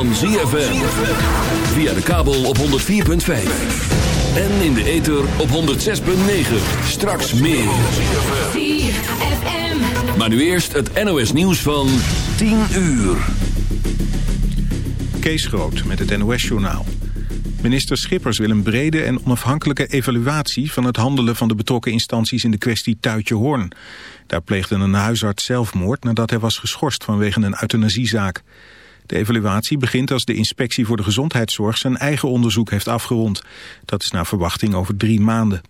Van ZFM. Via de kabel op 104.5. En in de ether op 106.9. Straks meer. Maar nu eerst het NOS nieuws van 10 uur. Kees Groot met het NOS-journaal. Minister Schippers wil een brede en onafhankelijke evaluatie... van het handelen van de betrokken instanties in de kwestie Tuitje Hoorn. Daar pleegde een huisarts zelfmoord nadat hij was geschorst vanwege een euthanasiezaak. De evaluatie begint als de Inspectie voor de Gezondheidszorg zijn eigen onderzoek heeft afgerond. Dat is naar verwachting over drie maanden.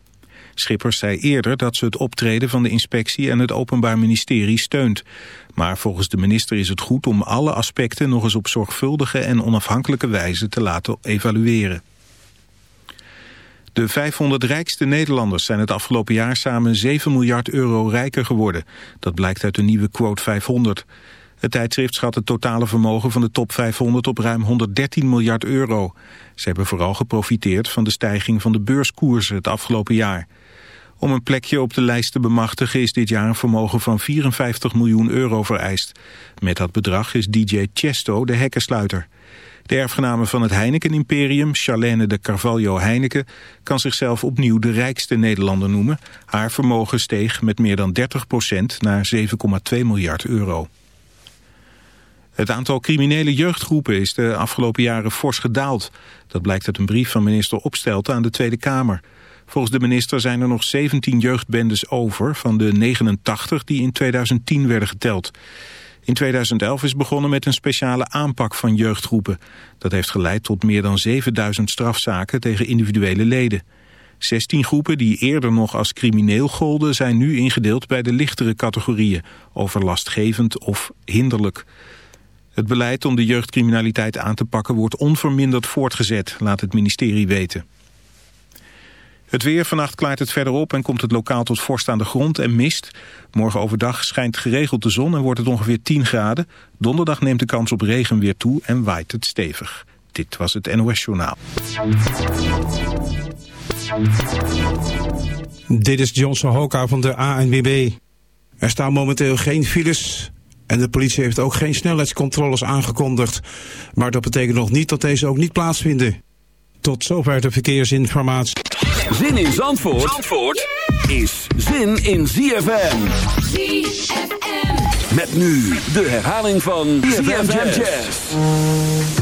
Schippers zei eerder dat ze het optreden van de inspectie en het Openbaar Ministerie steunt. Maar volgens de minister is het goed om alle aspecten nog eens op zorgvuldige en onafhankelijke wijze te laten evalueren. De 500 rijkste Nederlanders zijn het afgelopen jaar samen 7 miljard euro rijker geworden. Dat blijkt uit de nieuwe quote 500. Het tijdschrift schat het totale vermogen van de top 500 op ruim 113 miljard euro. Ze hebben vooral geprofiteerd van de stijging van de beurskoersen het afgelopen jaar. Om een plekje op de lijst te bemachtigen is dit jaar een vermogen van 54 miljoen euro vereist. Met dat bedrag is DJ Chesto de hekkensluiter. De erfgename van het Heineken-imperium, Charlene de Carvalho Heineken, kan zichzelf opnieuw de rijkste Nederlander noemen. Haar vermogen steeg met meer dan 30% naar 7,2 miljard euro. Het aantal criminele jeugdgroepen is de afgelopen jaren fors gedaald. Dat blijkt uit een brief van minister Opstelten aan de Tweede Kamer. Volgens de minister zijn er nog 17 jeugdbendes over van de 89 die in 2010 werden geteld. In 2011 is begonnen met een speciale aanpak van jeugdgroepen. Dat heeft geleid tot meer dan 7000 strafzaken tegen individuele leden. 16 groepen die eerder nog als crimineel golden zijn nu ingedeeld bij de lichtere categorieën, overlastgevend of hinderlijk. Het beleid om de jeugdcriminaliteit aan te pakken wordt onverminderd voortgezet, laat het ministerie weten. Het weer, vannacht klaart het verder op en komt het lokaal tot vorst aan de grond en mist. Morgen overdag schijnt geregeld de zon en wordt het ongeveer 10 graden. Donderdag neemt de kans op regen weer toe en waait het stevig. Dit was het NOS Journaal. Dit is Johnson Hoka van de ANWB. Er staan momenteel geen files en de politie heeft ook geen snelheidscontroles aangekondigd. Maar dat betekent nog niet dat deze ook niet plaatsvinden. Tot zover de verkeersinformatie. Zin in Zandvoort, Zandvoort is zin in ZFM. ZFM. Met nu de herhaling van ZFM Jazz.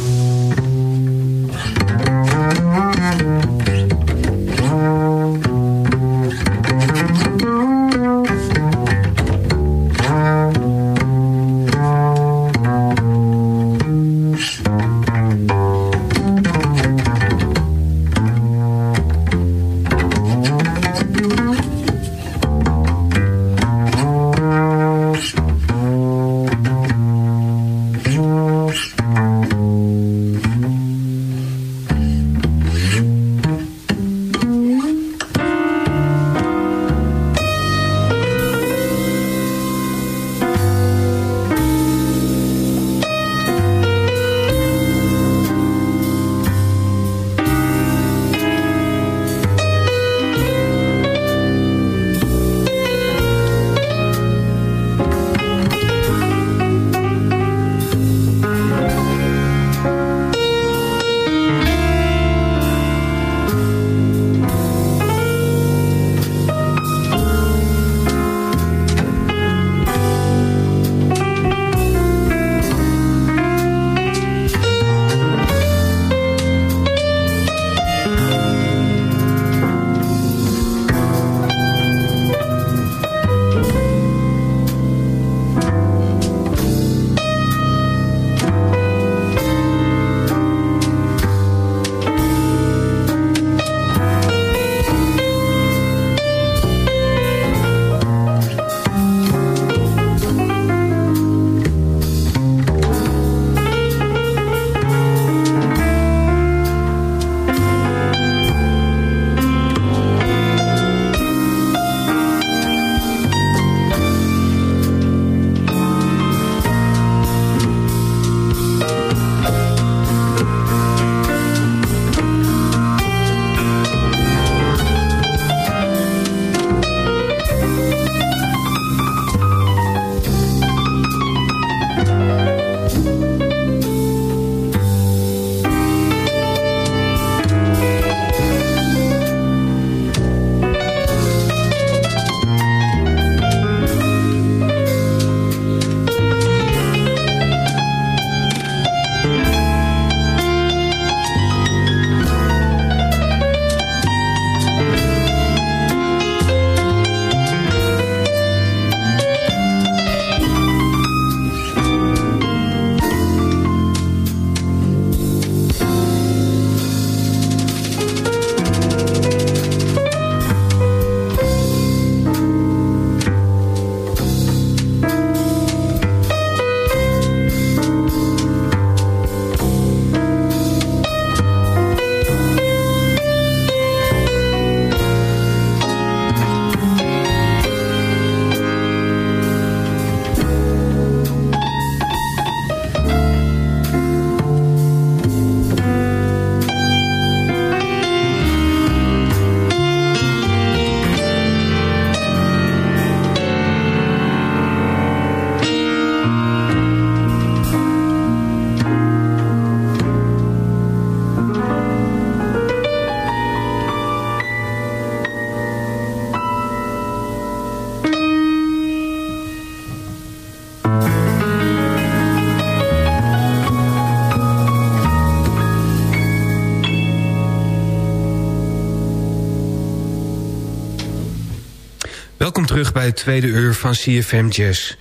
Terug bij het tweede uur van CFM Jazz.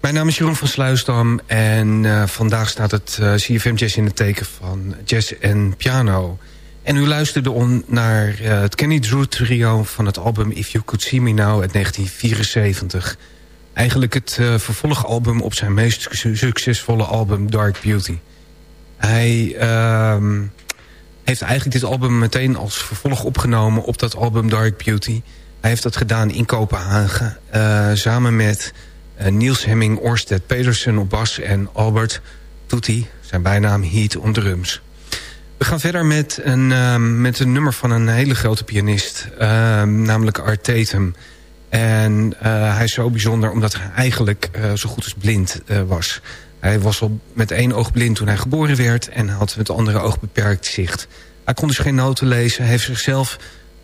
Mijn naam is Jeroen van Sluisdam en uh, vandaag staat het uh, CFM Jazz in het teken van jazz en piano. En u luisterde on naar uh, het Kenny Drew trio van het album If You Could See Me Now uit 1974. Eigenlijk het vervolgalbum op zijn meest succesvolle album Dark Beauty. Hij ehm, heeft eigenlijk dit album meteen als vervolg opgenomen op dat album Dark Beauty... Hij heeft dat gedaan in Kopenhagen. Uh, samen met uh, Niels Hemming, Orsted Pedersen op bas... en Albert Tutti, zijn bijnaam Heat on drums. We gaan verder met een, uh, met een nummer van een hele grote pianist. namelijk Art Tatum. En hij is zo bijzonder omdat hij eigenlijk zo goed als blind was. Hij was al met één oog blind toen hij geboren werd... en had met het andere oog beperkt zicht. Hij kon dus geen noten lezen. Hij heeft zichzelf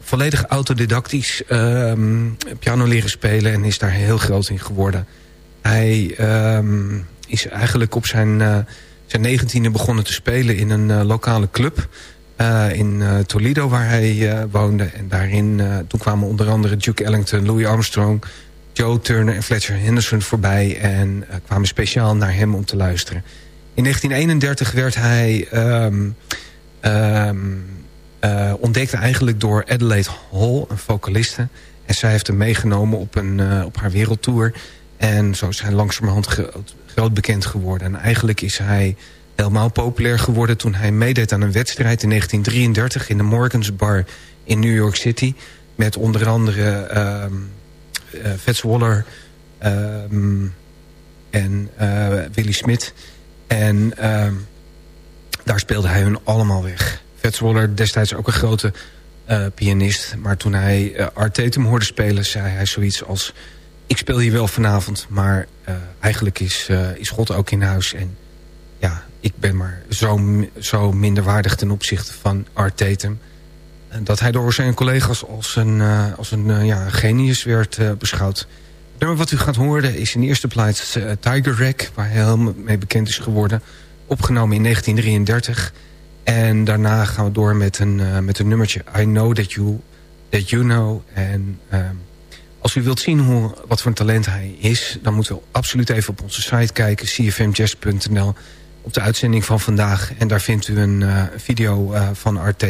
volledig autodidactisch um, piano leren spelen... en is daar heel groot in geworden. Hij um, is eigenlijk op zijn, uh, zijn negentiende begonnen te spelen in een uh, lokale club... Uh, in Toledo, waar hij woonde. En daarin, toen kwamen onder andere Duke Ellington, Louis Armstrong... Joe Turner en Fletcher Henderson voorbij... en kwamen speciaal naar hem om te luisteren. In 1931 werd hij... Um, uh, ontdekte eigenlijk door Adelaide Hall, een vocaliste. En zij heeft hem meegenomen op, een, uh, op haar wereldtour. En zo is hij langzamerhand groot, bekend geworden. En eigenlijk is hij helemaal populair geworden... toen hij meedeed aan een wedstrijd in 1933 in de Morgans Bar in New York City. Met onder andere uh, Fats Waller um, en Willy Smith. En uh, daar speelde hij hun allemaal weg. Fats Waller destijds ook een grote uh, pianist. Maar toen hij uh, Art Tatum hoorde spelen, zei hij zoiets als... ik speel hier wel vanavond, maar uh, eigenlijk is, is God ook in huis. En ja, ik ben maar zo, zo minderwaardig ten opzichte van Art Tatum. Dat hij door zijn collega's als een, als een ja, genius werd beschouwd. Wat u gaat horen is in eerste plaats Tiger Rack... waar hij heel mee bekend is geworden. Opgenomen in 1933... En daarna gaan we door met een, uh, met een nummertje I Know That You, that you Know. En uh, als u wilt zien hoe, wat voor een talent hij is... dan moeten we absoluut even op onze site kijken, cfmjazz.nl... op de uitzending van vandaag. En daar vindt u een uh, video van Art.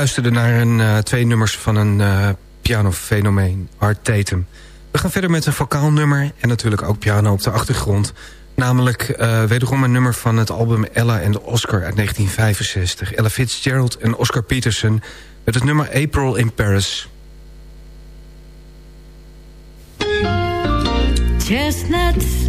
luisterde naar een, eh, twee nummers van een eh, pianofenomeen, Art Tatum. We gaan verder met een vocaalnummer en natuurlijk ook piano op de achtergrond. Namelijk uh, wederom een nummer van het album Ella en Oscar uit 1965. Ella Fitzgerald en Oscar Peterson met het nummer April in Paris. Chestnuts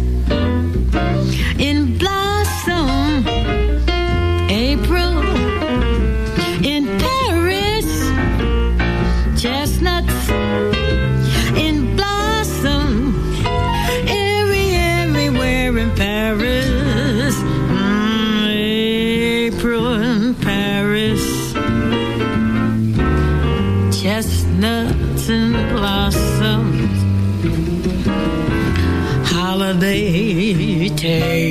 Okay.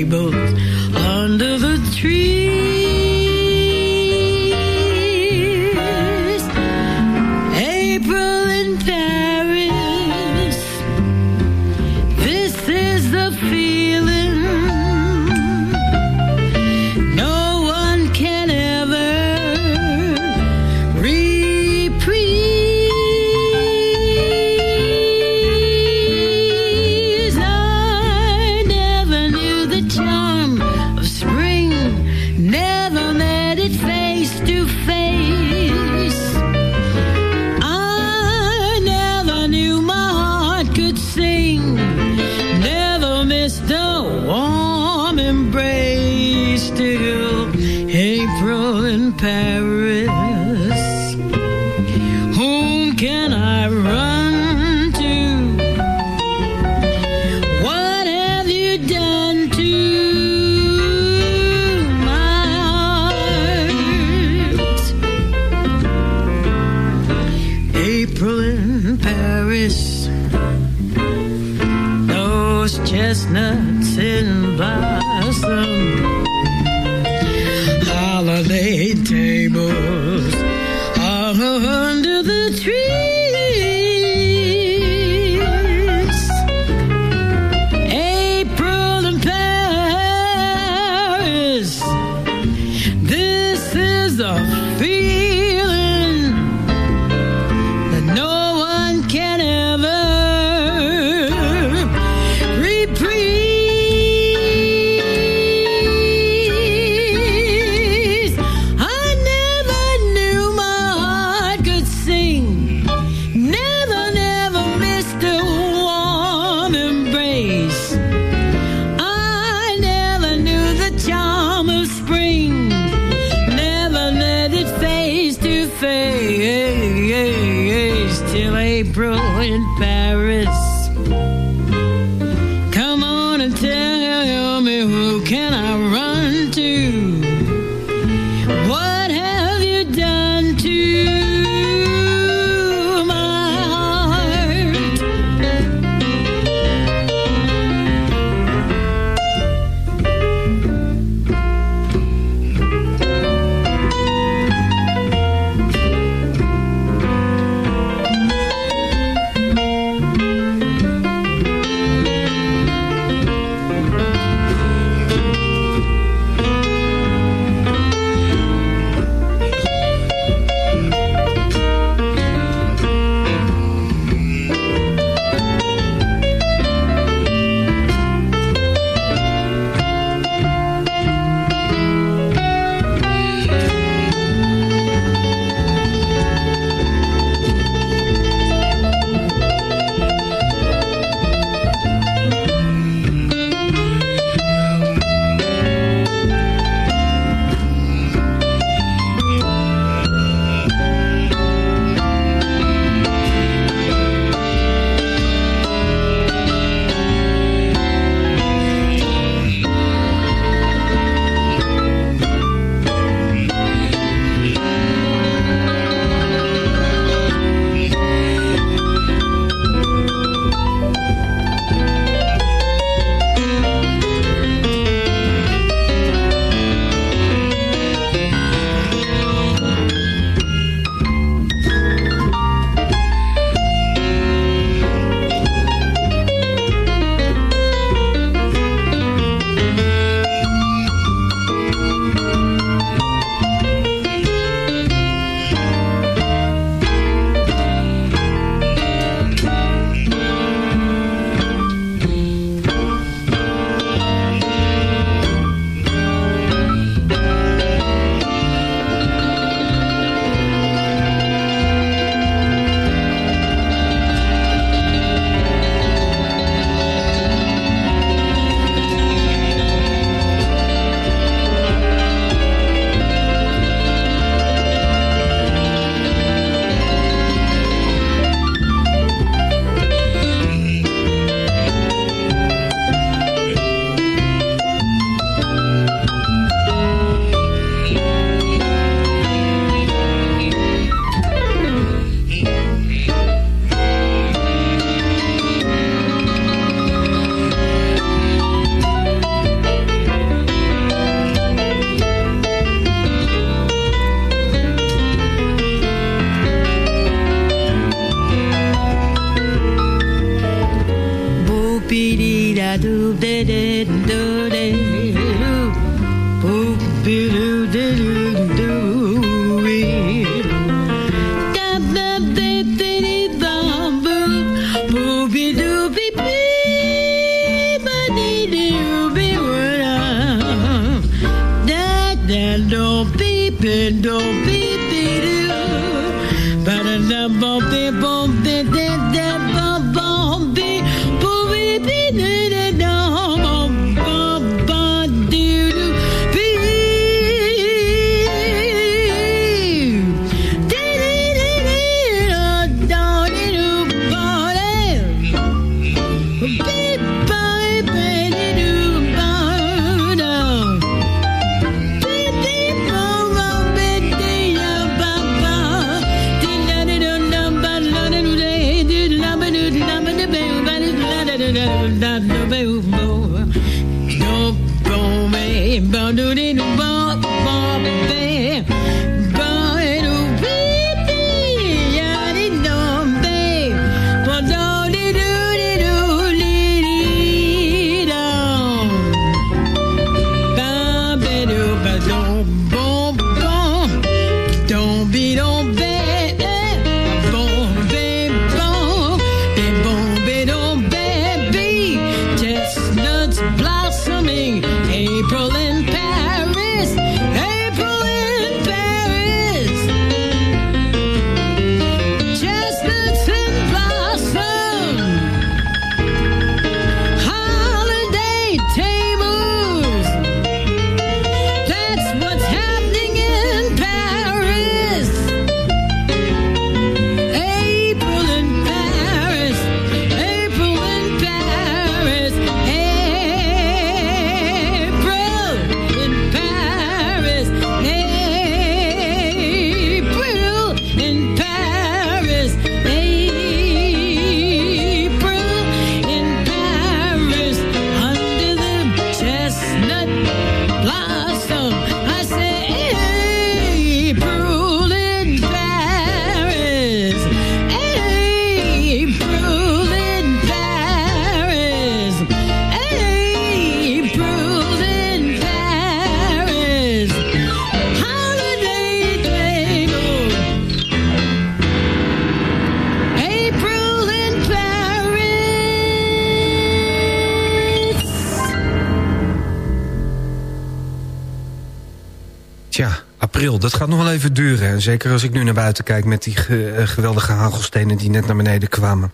Dat gaat nog wel even duren. En zeker als ik nu naar buiten kijk met die eh, geweldige hagelstenen die net naar beneden kwamen.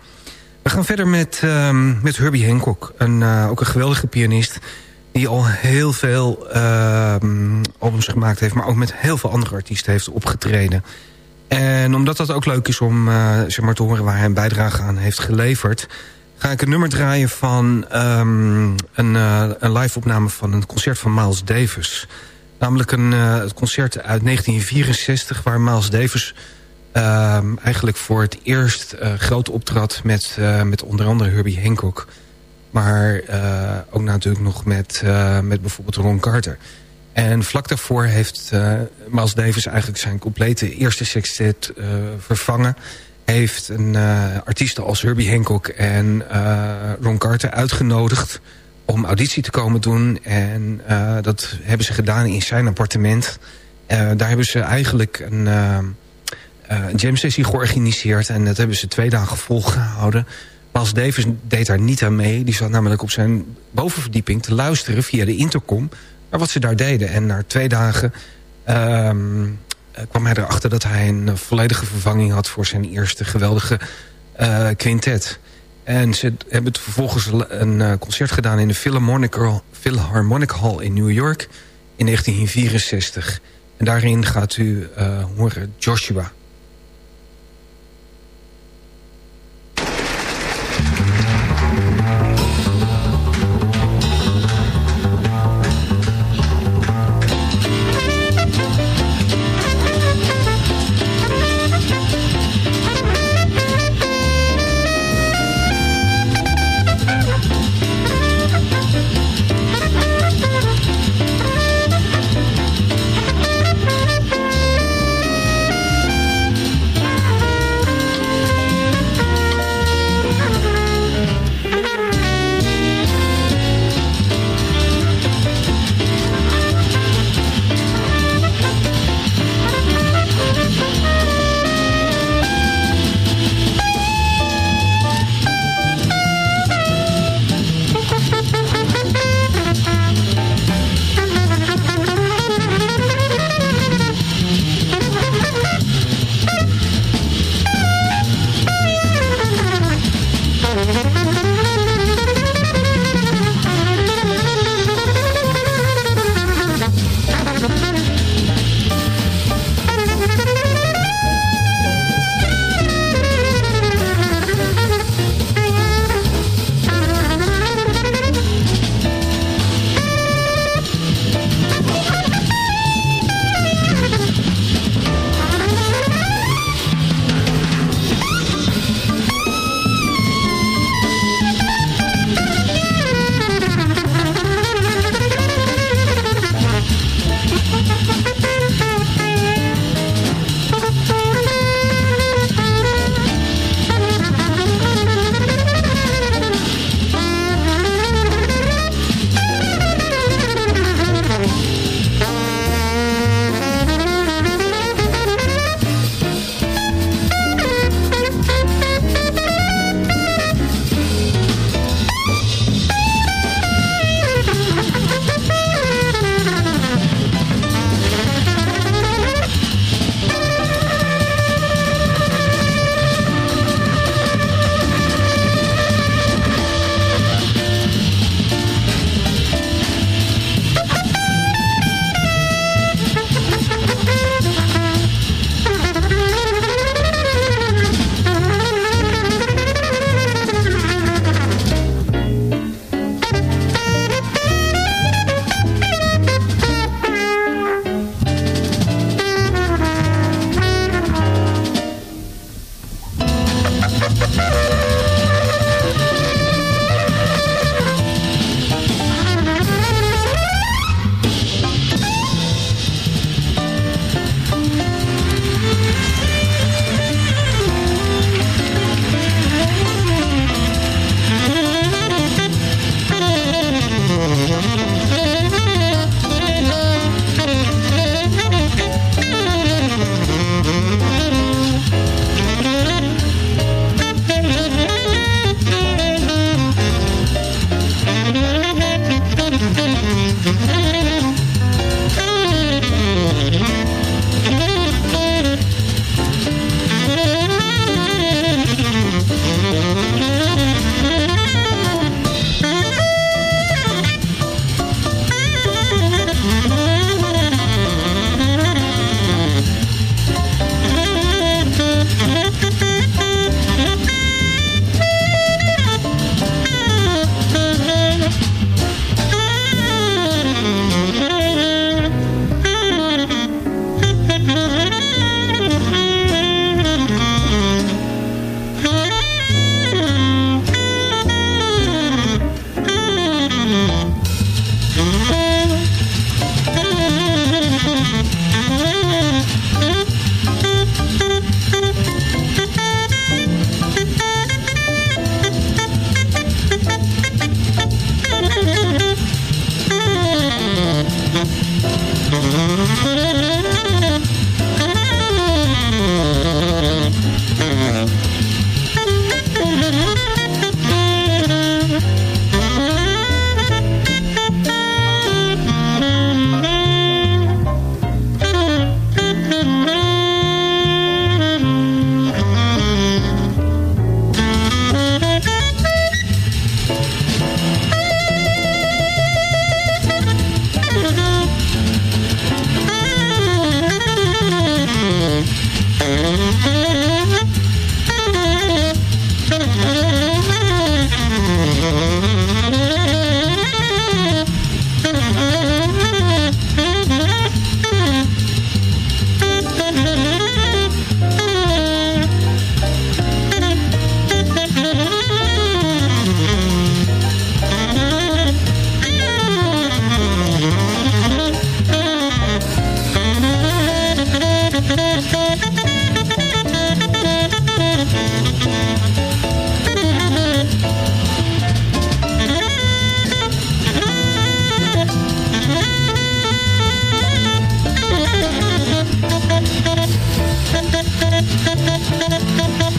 We gaan verder met, ehm, met Herbie Hancock. Een, eh, ook een geweldige pianist. Die al heel veel ehm, albums gemaakt heeft. Maar ook met heel veel andere artiesten heeft opgetreden. En omdat dat ook leuk is om eh, zeg maar te horen waar hij een bijdrage aan heeft geleverd... ga ik een nummer draaien van ehm, een, een live-opname van een concert van Miles Davis... Namelijk een eh, het concert uit 1964... waar Miles Davis ehm, eigenlijk voor het eerst eh, groot optrad... Met, eh, met onder andere Herbie Hancock. Maar ook natuurlijk nog met, met bijvoorbeeld Ron Carter. En vlak daarvoor heeft Miles Davis eigenlijk zijn complete eerste sextet eh, vervangen. Heeft een eh artiesten als Herbie Hancock en Ron Carter uitgenodigd om auditie te komen doen. En eh, dat hebben ze gedaan in zijn appartement. Eh, daar hebben ze eigenlijk een, eh, eh, jam sessie georganiseerd. En dat hebben ze twee dagen volgehouden. Miles Davis deed daar niet aan mee. Die zat namelijk op zijn bovenverdieping te luisteren via de intercom... naar wat ze daar deden. En na twee dagen ehm, eh, kwam hij erachter dat hij een volledige vervanging had... voor zijn eerste geweldige quintet. En ze hebben vervolgens een eh, concert gedaan... in de Philharmonic, Philharmonic Hall in New York in 1964. En daarin gaat u eh, horen Joshua...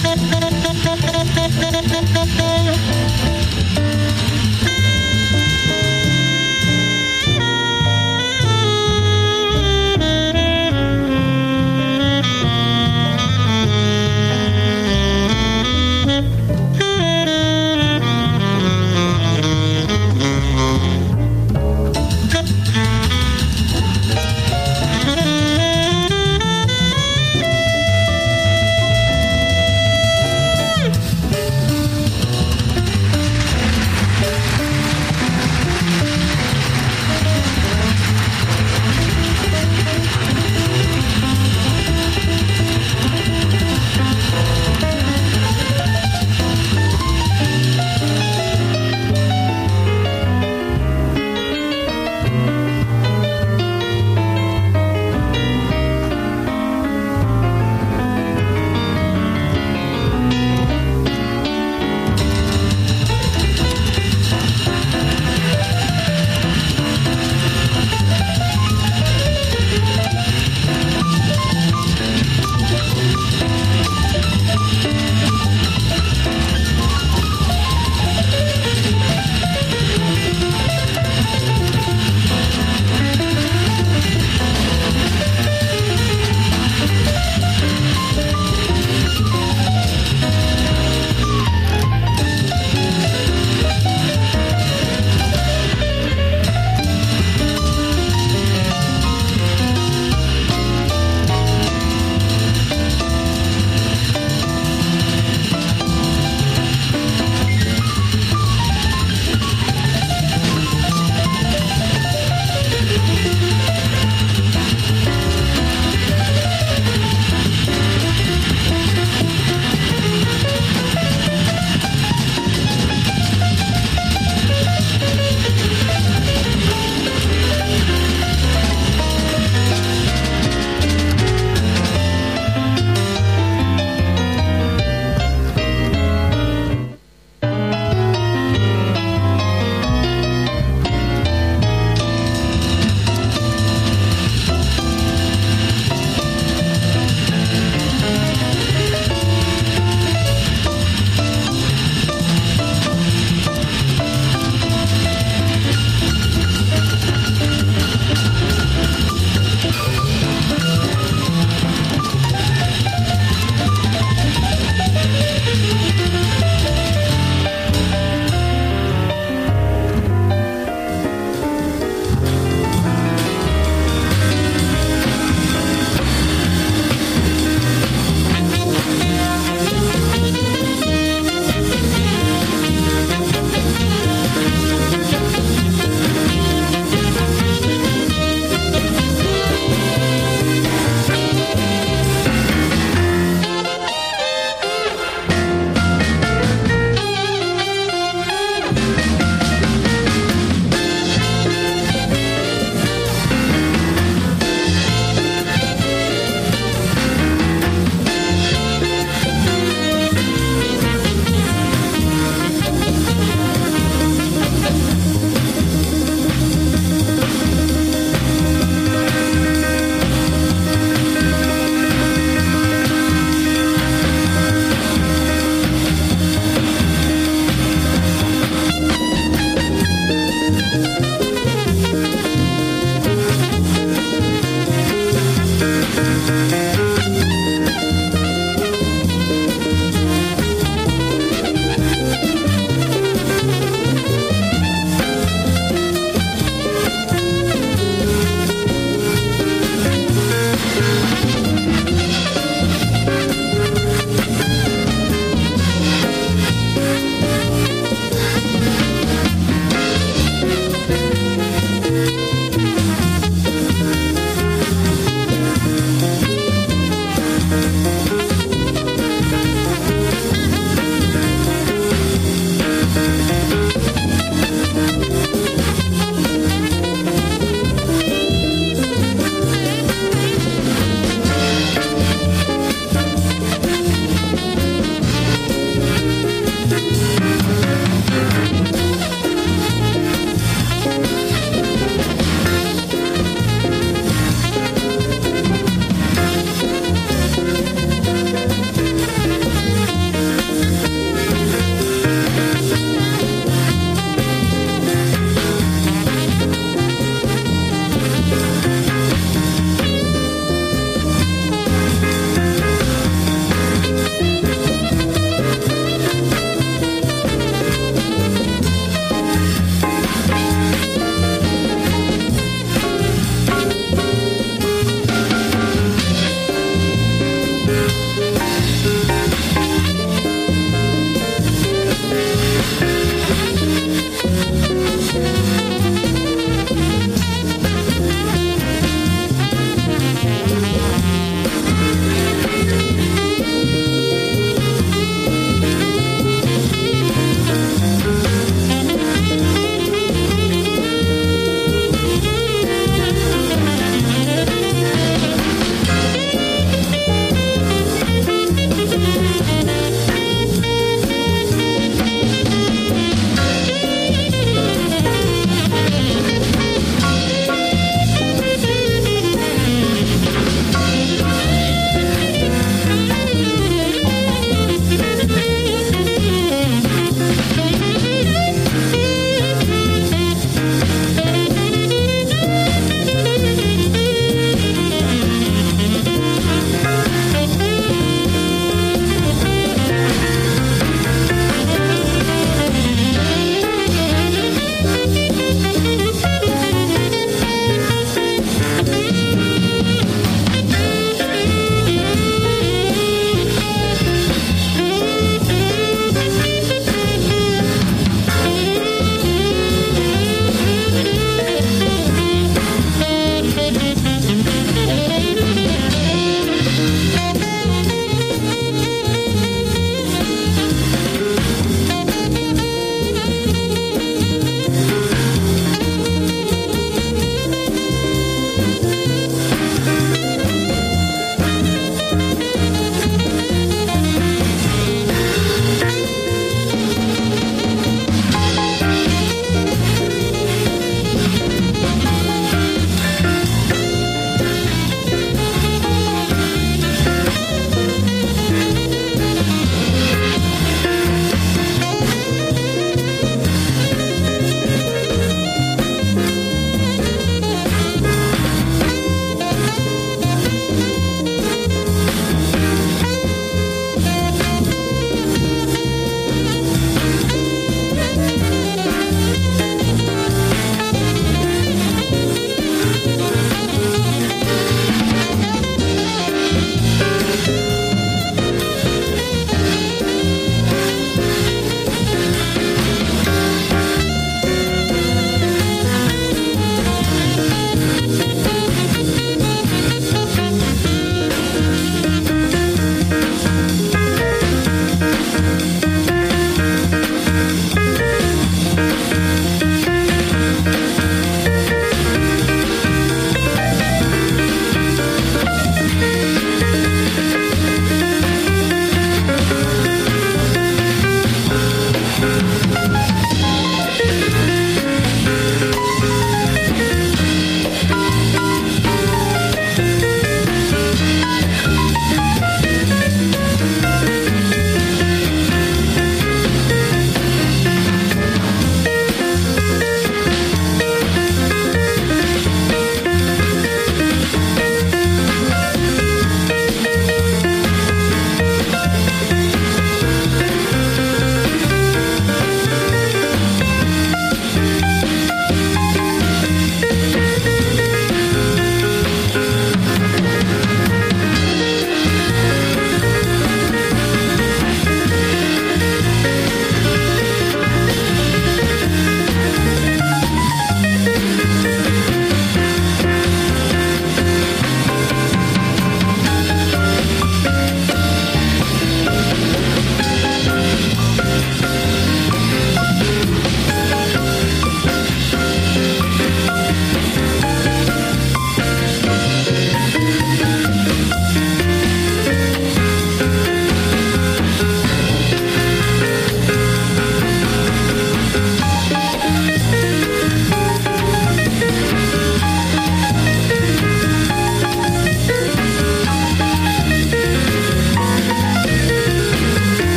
Thank you.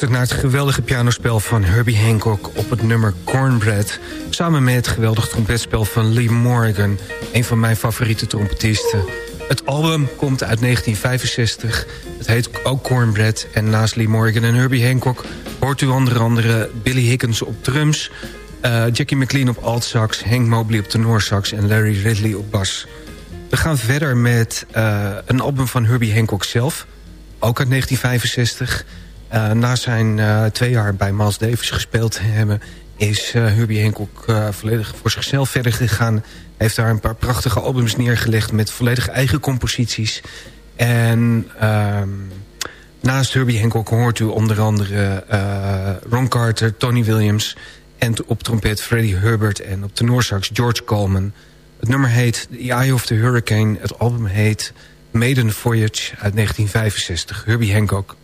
Luistert naar het geweldige pianospel van Herbie Hancock... op het nummer Cornbread... samen met het geweldig trompetspel van Lee Morgan... een van mijn favoriete trompetisten. Het album komt uit 1965. Het heet ook Cornbread. En naast Lee Morgan en Herbie Hancock... hoort u onder andere Billy Higgins op drums... Uh, Jackie McLean op alt-sax, Hank Mobley op tenorsax... en Larry Ridley op bas. We gaan verder met uh, een album van Herbie Hancock zelf. Ook uit 1965. Uh, na zijn uh, twee jaar bij Miles Davis gespeeld te hebben... is uh, Herbie Hancock volledig voor zichzelf verder gegaan. Heeft daar een paar prachtige albums neergelegd... met volledig eigen composities. En ehm, naast Herbie Hancock hoort u onder andere Ron Carter, Tony Williams... en op trompet Freddie Herbert en op tenorsax George Coleman. Het nummer heet The Eye of the Hurricane. Het album heet Maiden Voyage uit 1965. Herbie Hancock.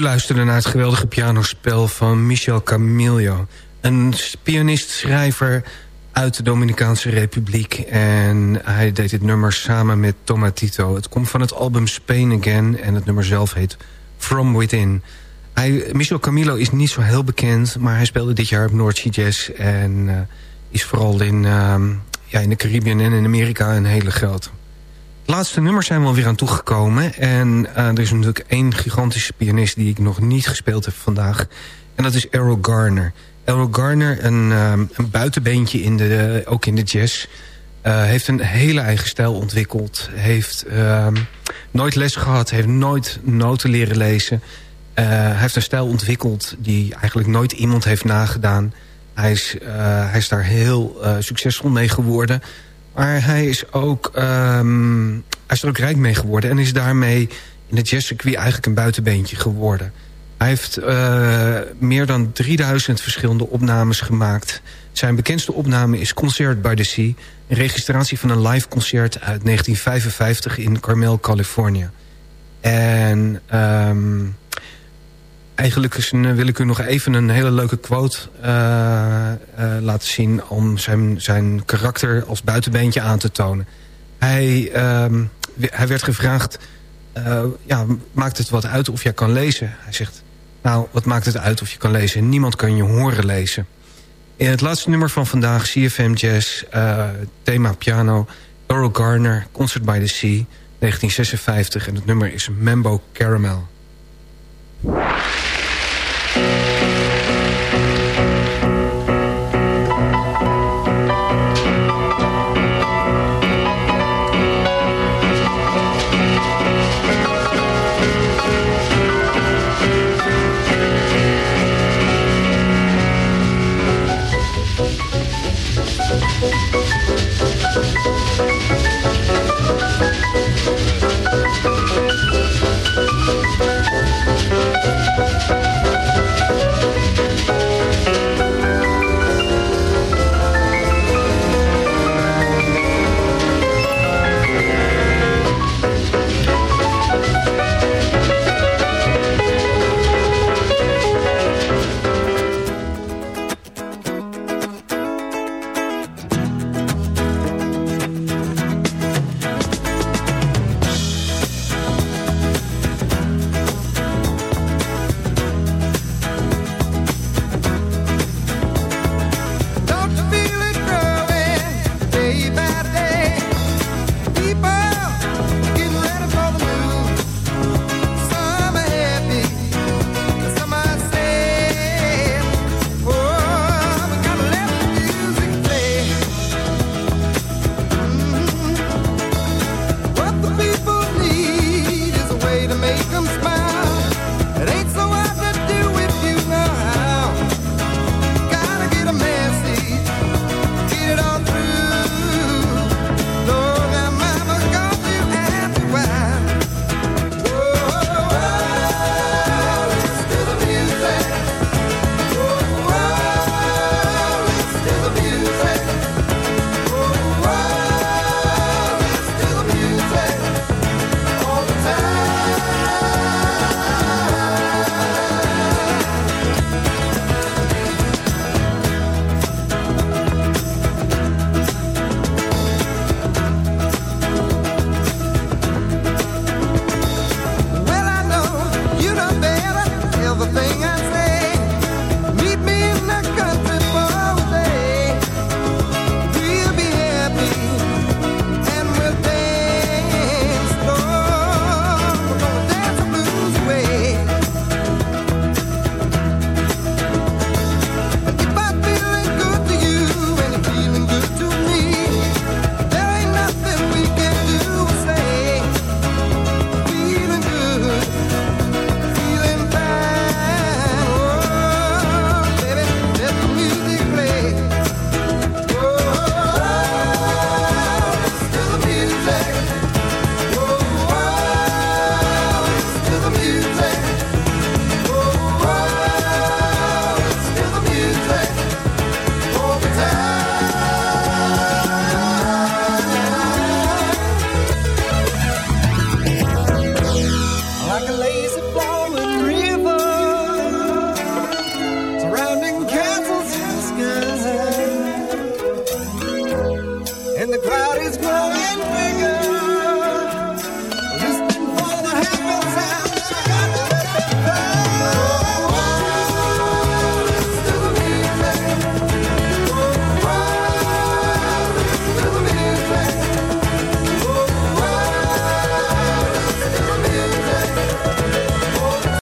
U luisterde naar het geweldige pianospel van Michel Camillo. Een pianist-schrijver uit de Dominicaanse Republiek. En hij deed dit nummer samen met Tomatito. Het komt van het album Spain Again en het nummer zelf heet From Within. Hij, Michel Camilo is niet zo heel bekend, maar hij speelde dit jaar op North Jazz... en uh, is vooral in, uh, ja, in de Caribbean en in Amerika een hele grote. Laatste nummer zijn we alweer aan toegekomen. En uh, er is natuurlijk één gigantische pianist die ik nog niet gespeeld heb vandaag. En dat is Errol Garner. Errol Garner, een, een buitenbeentje in de, ook in de jazz... Uh, heeft een hele eigen stijl ontwikkeld. Heeft uh, nooit les gehad. Heeft nooit noten leren lezen. Hij heeft een stijl ontwikkeld die eigenlijk nooit iemand heeft nagedaan. Hij is daar heel succesvol mee geworden. Maar hij is, ook, um, hij is er ook rijk mee geworden. En is daarmee in het jazzcircuit eigenlijk een buitenbeentje geworden. Hij heeft meer dan 3000 verschillende opnames gemaakt. Zijn bekendste opname is Concert by the Sea een registratie van een live concert uit 1955 in Carmel, Californië. En um, eigenlijk een, wil ik u nog even een hele leuke quote uh, uh, laten zien... om zijn, zijn karakter als buitenbeentje aan te tonen. Hij, um, hij werd gevraagd, uh, ja, maakt het wat uit of jij kan lezen? Hij zegt, nou, wat maakt het uit of je kan lezen? Niemand kan je horen lezen. In het laatste nummer van vandaag, CFM Jazz, thema piano... Earl Garner, Concert by the Sea, 1956. En het nummer is Mambo Caramel.